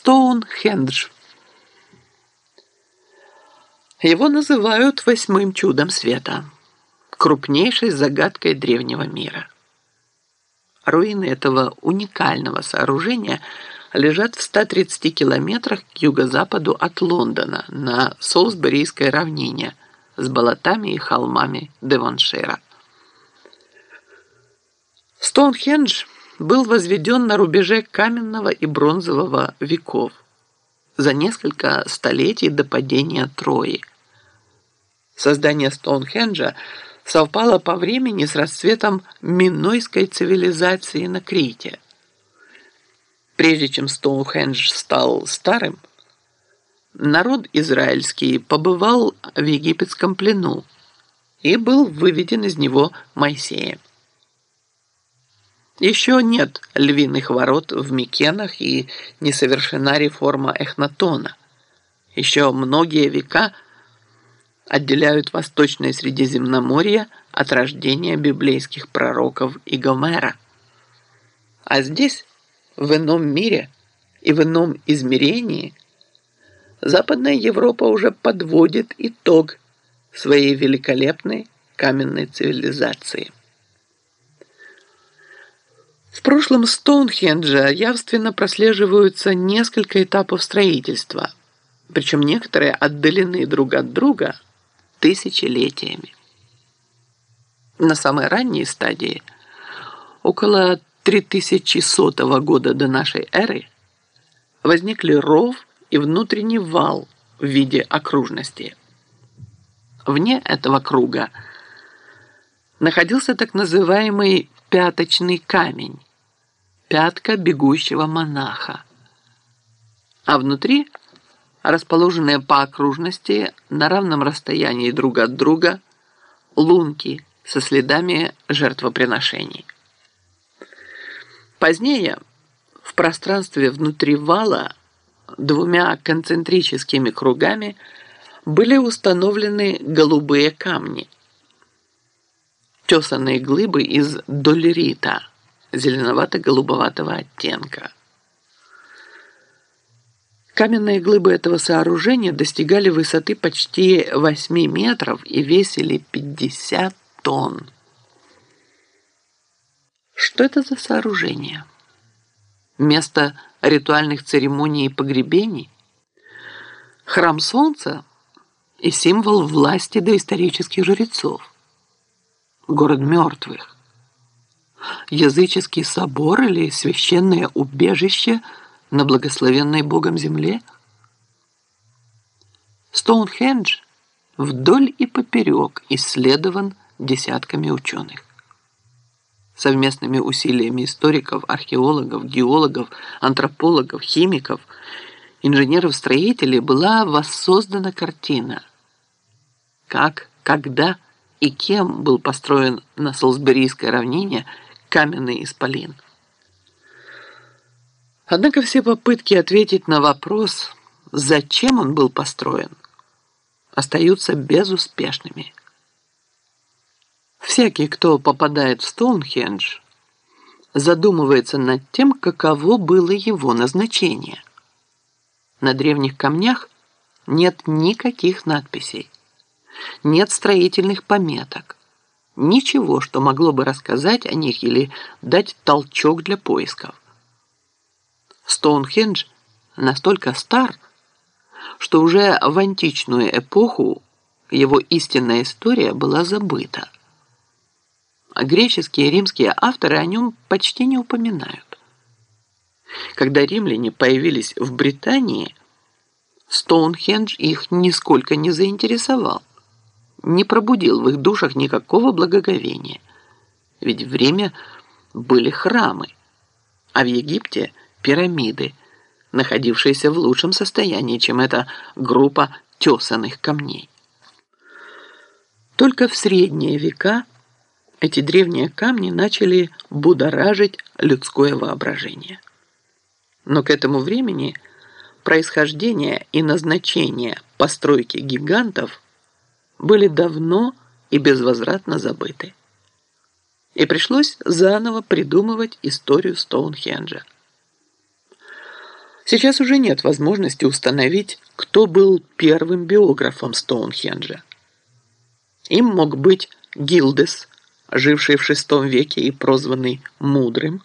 Стоунхендж. Его называют восьмым чудом света, крупнейшей загадкой древнего мира. Руины этого уникального сооружения лежат в 130 километрах к юго-западу от Лондона на Солсберийской равнине с болотами и холмами Девоншира. Стоунхендж был возведен на рубеже каменного и бронзового веков за несколько столетий до падения Трои. Создание Стоунхенджа совпало по времени с расцветом минойской цивилизации на Крите. Прежде чем Стоунхендж стал старым, народ израильский побывал в египетском плену и был выведен из него Моисеем. Еще нет львиных ворот в Микенах и не совершена реформа Эхнатона. Еще многие века отделяют Восточное Средиземноморье от рождения библейских пророков и Гомера. А здесь, в ином мире и в ином измерении, Западная Европа уже подводит итог своей великолепной каменной цивилизации. В прошлом Стоунхенджа явственно прослеживаются несколько этапов строительства, причем некоторые отдалены друг от друга тысячелетиями. На самой ранней стадии, около 3100 года до нашей эры, возникли ров и внутренний вал в виде окружности. Вне этого круга находился так называемый пяточный камень, пятка бегущего монаха. А внутри, расположенные по окружности на равном расстоянии друг от друга, лунки со следами жертвоприношений. Позднее в пространстве внутри вала двумя концентрическими кругами были установлены голубые камни – тесанные глыбы из долерита зеленовато-голубоватого оттенка. Каменные глыбы этого сооружения достигали высоты почти 8 метров и весили 50 тонн. Что это за сооружение? Место ритуальных церемоний и погребений? Храм Солнца и символ власти доисторических жрецов город мертвых. Языческий собор или священное убежище на благословенной Богом земле? Стоунхендж вдоль и поперек исследован десятками ученых. Совместными усилиями историков, археологов, геологов, антропологов, химиков, инженеров-строителей была воссоздана картина. Как, когда и кем был построен на Солсберийской равнине каменный исполин. Однако все попытки ответить на вопрос, зачем он был построен, остаются безуспешными. Всякий, кто попадает в Стоунхендж, задумывается над тем, каково было его назначение. На древних камнях нет никаких надписей нет строительных пометок. Ничего, что могло бы рассказать о них или дать толчок для поисков. Стоунхендж настолько стар, что уже в античную эпоху его истинная история была забыта. А греческие и римские авторы о нем почти не упоминают. Когда римляне появились в Британии, Стоунхендж их нисколько не заинтересовал не пробудил в их душах никакого благоговения. Ведь время были храмы, а в Египте пирамиды, находившиеся в лучшем состоянии, чем эта группа тесанных камней. Только в средние века эти древние камни начали будоражить людское воображение. Но к этому времени происхождение и назначение постройки гигантов – были давно и безвозвратно забыты. И пришлось заново придумывать историю Стоунхенджа. Сейчас уже нет возможности установить, кто был первым биографом Стоунхенджа. Им мог быть Гилдес, живший в VI веке и прозванный Мудрым,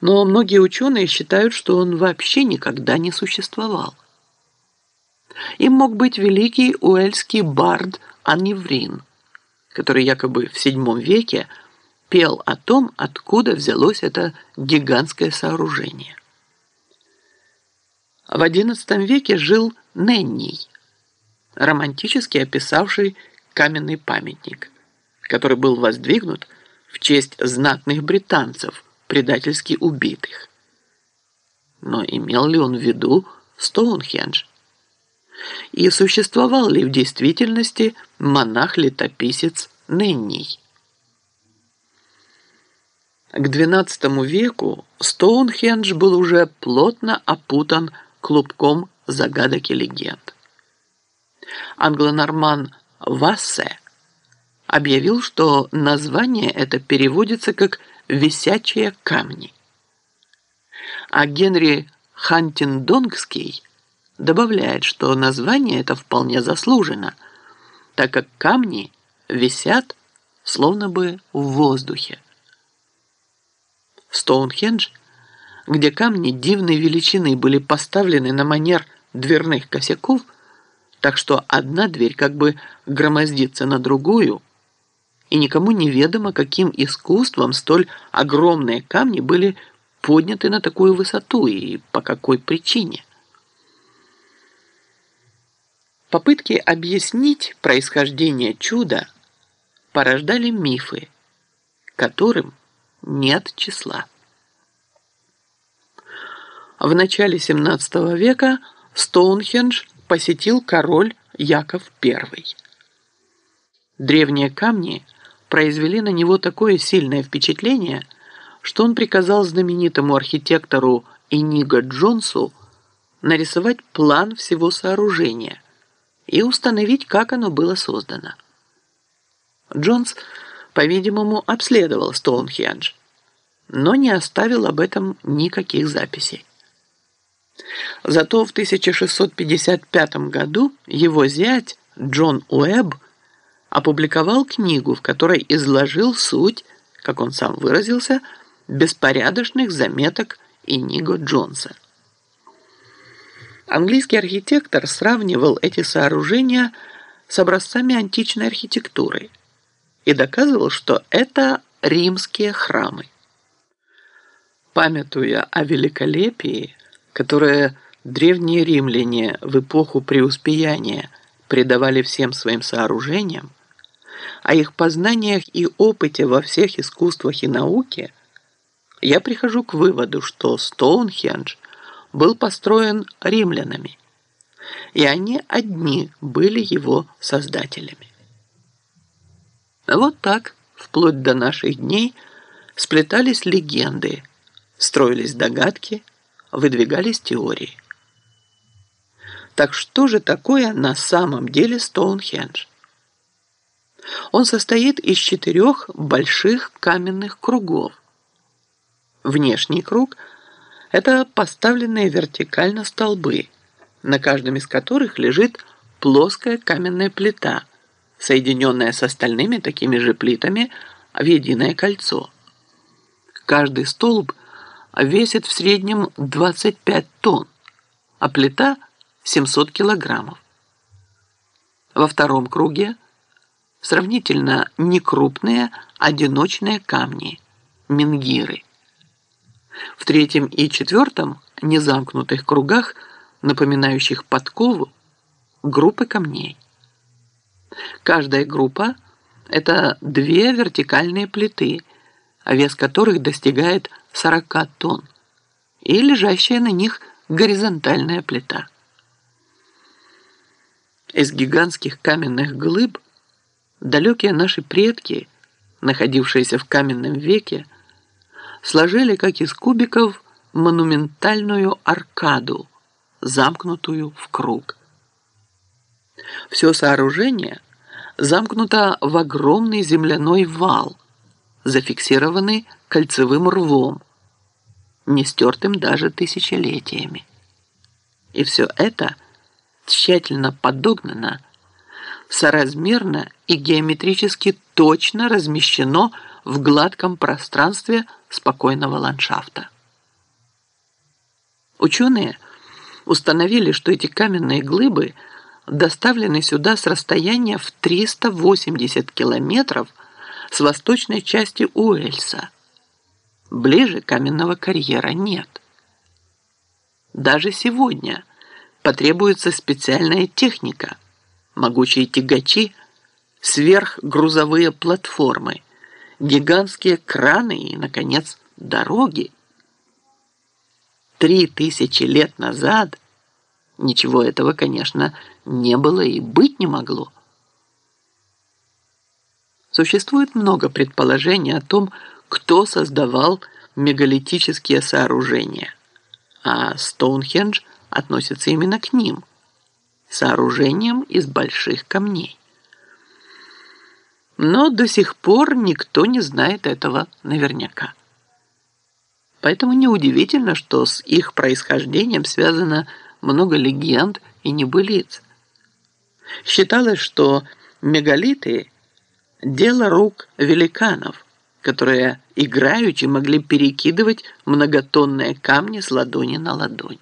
но многие ученые считают, что он вообще никогда не существовал. Им мог быть великий уэльский бард Аниврин, который якобы в VII веке пел о том, откуда взялось это гигантское сооружение. В XI веке жил Ненний, романтически описавший каменный памятник, который был воздвигнут в честь знатных британцев, предательски убитых. Но имел ли он в виду Стоунхендж? И существовал ли в действительности монах-летописец Ненний? К XII веку Стоунхендж был уже плотно опутан клубком загадок и легенд. Англонорман Вассе объявил, что название это переводится как «висячие камни». А Генри Хантиндонгский добавляет, что название это вполне заслужено, так как камни висят словно бы в воздухе. Стоунхендж – где камни дивной величины были поставлены на манер дверных косяков, так что одна дверь как бы громоздится на другую, и никому неведомо, каким искусством столь огромные камни были подняты на такую высоту и по какой причине. Попытки объяснить происхождение чуда порождали мифы, которым нет числа. В начале XVII века Стоунхендж посетил король Яков I. Древние камни произвели на него такое сильное впечатление, что он приказал знаменитому архитектору Иниго Джонсу нарисовать план всего сооружения и установить, как оно было создано. Джонс, по-видимому, обследовал Стоунхендж, но не оставил об этом никаких записей. Зато в 1655 году его зять Джон Уэбб опубликовал книгу, в которой изложил суть, как он сам выразился, беспорядочных заметок Иниго Джонса. Английский архитектор сравнивал эти сооружения с образцами античной архитектуры и доказывал, что это римские храмы. Памятуя о великолепии, которое древние римляне в эпоху преуспеяния придавали всем своим сооружениям, о их познаниях и опыте во всех искусствах и науке, я прихожу к выводу, что Стоунхендж был построен римлянами, и они одни были его создателями. Вот так, вплоть до наших дней, сплетались легенды, строились догадки – выдвигались теории. Так что же такое на самом деле Стоунхендж? Он состоит из четырех больших каменных кругов. Внешний круг – это поставленные вертикально столбы, на каждом из которых лежит плоская каменная плита, соединенная с остальными такими же плитами в единое кольцо. Каждый столб – весит в среднем 25 тонн, а плита 700 килограммов. Во втором круге сравнительно некрупные одиночные камни, мингиры. В третьем и четвертом незамкнутых кругах, напоминающих подкову, группы камней. Каждая группа – это две вертикальные плиты, вес которых достигает 40 тонн и лежащая на них горизонтальная плита. Из гигантских каменных глыб далекие наши предки, находившиеся в каменном веке, сложили, как из кубиков, монументальную аркаду, замкнутую в круг. Все сооружение замкнуто в огромный земляной вал, зафиксированный кольцевым рвом, не стертым даже тысячелетиями. И все это тщательно подогнано, соразмерно и геометрически точно размещено в гладком пространстве спокойного ландшафта. Ученые установили, что эти каменные глыбы доставлены сюда с расстояния в 380 километров с восточной части Уэльса. Ближе каменного карьера нет. Даже сегодня потребуется специальная техника, могучие тягачи, сверхгрузовые платформы, гигантские краны и, наконец, дороги. Три тысячи лет назад ничего этого, конечно, не было и быть не могло. Существует много предположений о том, кто создавал мегалитические сооружения, а Стоунхендж относится именно к ним, сооружениям из больших камней. Но до сих пор никто не знает этого наверняка. Поэтому неудивительно, что с их происхождением связано много легенд и небылиц. Считалось, что мегалиты – дело рук великанов, которые играючи могли перекидывать многотонные камни с ладони на ладонь.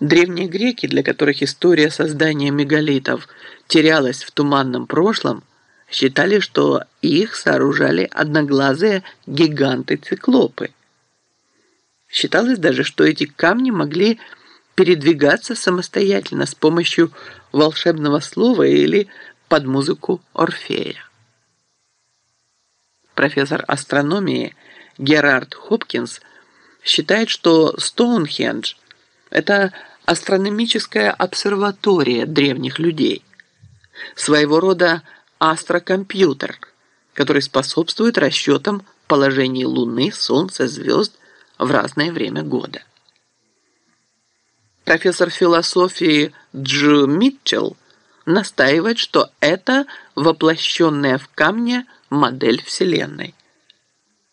Древние греки, для которых история создания мегалитов терялась в туманном прошлом, считали, что их сооружали одноглазые гиганты-циклопы. Считалось даже, что эти камни могли передвигаться самостоятельно с помощью волшебного слова или под музыку Орфея. Профессор астрономии Герард Хопкинс считает, что Стоунхендж – это астрономическая обсерватория древних людей, своего рода астрокомпьютер, который способствует расчетам положений Луны, Солнца, звезд в разное время года. Профессор философии Дж. Митчелл настаивает, что это воплощенная в камне модель Вселенной.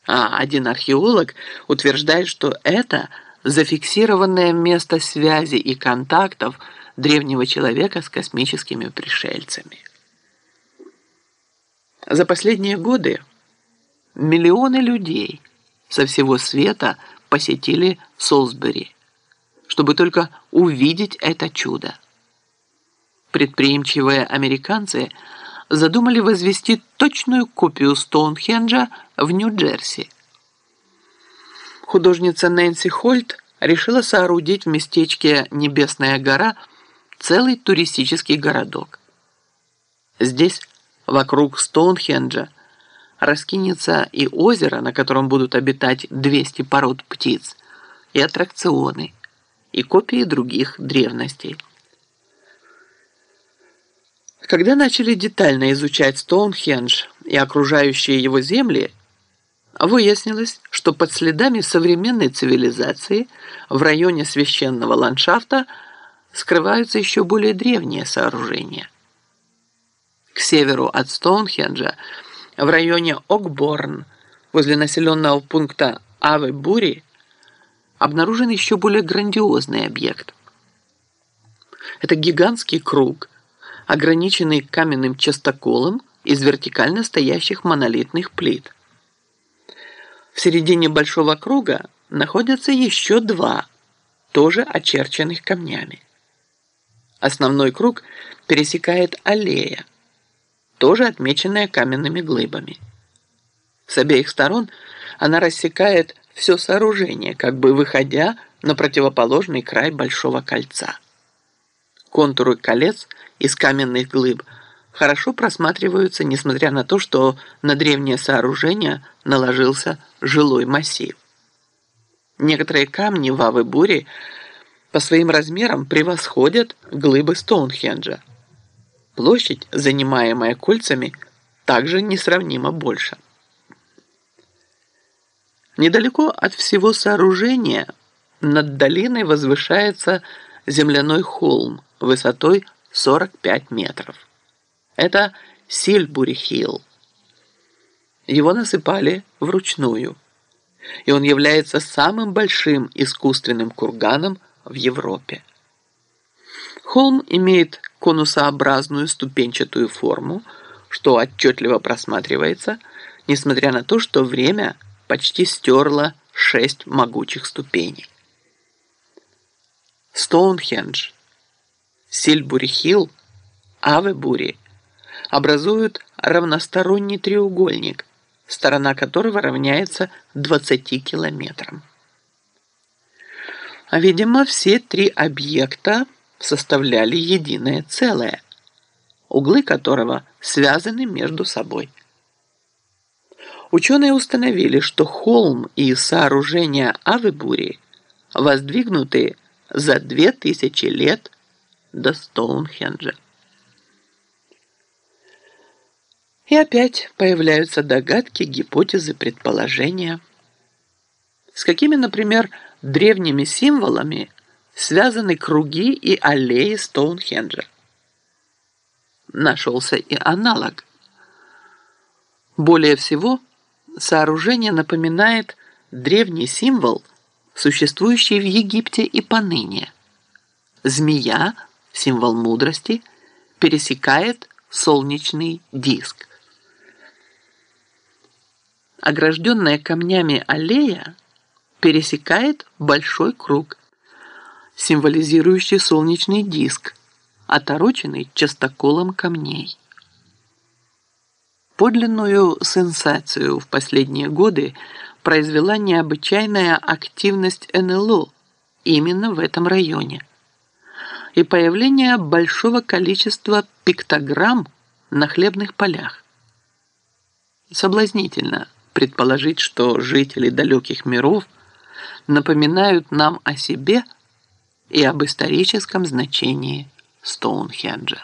А один археолог утверждает, что это зафиксированное место связи и контактов древнего человека с космическими пришельцами. За последние годы миллионы людей со всего света посетили Солсбери, чтобы только увидеть это чудо. Предприимчивые американцы задумали возвести точную копию Стоунхенджа в Нью-Джерси. Художница Нэнси Хольт решила соорудить в местечке Небесная гора целый туристический городок. Здесь, вокруг Стоунхенджа, раскинется и озеро, на котором будут обитать 200 пород птиц, и аттракционы, и копии других древностей. Когда начали детально изучать Стоунхендж и окружающие его земли, выяснилось, что под следами современной цивилизации в районе священного ландшафта скрываются еще более древние сооружения. К северу от Стоунхенджа, в районе Окборн, возле населенного пункта Аве-Бури, обнаружен еще более грандиозный объект. Это гигантский круг – ограниченный каменным частоколом из вертикально стоящих монолитных плит. В середине большого круга находятся еще два, тоже очерченных камнями. Основной круг пересекает аллея, тоже отмеченная каменными глыбами. С обеих сторон она рассекает все сооружение, как бы выходя на противоположный край большого кольца. Контуры колец из каменных глыб хорошо просматриваются, несмотря на то, что на древнее сооружение наложился жилой массив. Некоторые камни в Авы-Буре по своим размерам превосходят глыбы Стоунхенджа. Площадь, занимаемая кольцами, также несравнимо больше. Недалеко от всего сооружения над долиной возвышается земляной холм высотой 45 метров. Это Сильбури-Хилл. Его насыпали вручную, и он является самым большим искусственным курганом в Европе. Холм имеет конусообразную ступенчатую форму, что отчетливо просматривается, несмотря на то, что время почти стерло шесть могучих ступеней. Стоунхендж, Сильбури-Хилл, Авебури образуют равносторонний треугольник, сторона которого равняется 20 километрам. Видимо, все три объекта составляли единое целое, углы которого связаны между собой. Ученые установили, что холм и сооружения Авебури воздвигнуты за две тысячи лет до Стоунхенджа. И опять появляются догадки, гипотезы, предположения. С какими, например, древними символами связаны круги и аллеи Стоунхенджа? Нашелся и аналог. Более всего, сооружение напоминает древний символ, существующий в Египте и поныне. Змея, символ мудрости, пересекает солнечный диск. Огражденная камнями аллея пересекает большой круг, символизирующий солнечный диск, отороченный частоколом камней. Подлинную сенсацию в последние годы произвела необычайная активность НЛО именно в этом районе и появление большого количества пиктограмм на хлебных полях. Соблазнительно предположить, что жители далеких миров напоминают нам о себе и об историческом значении Стоунхенджа.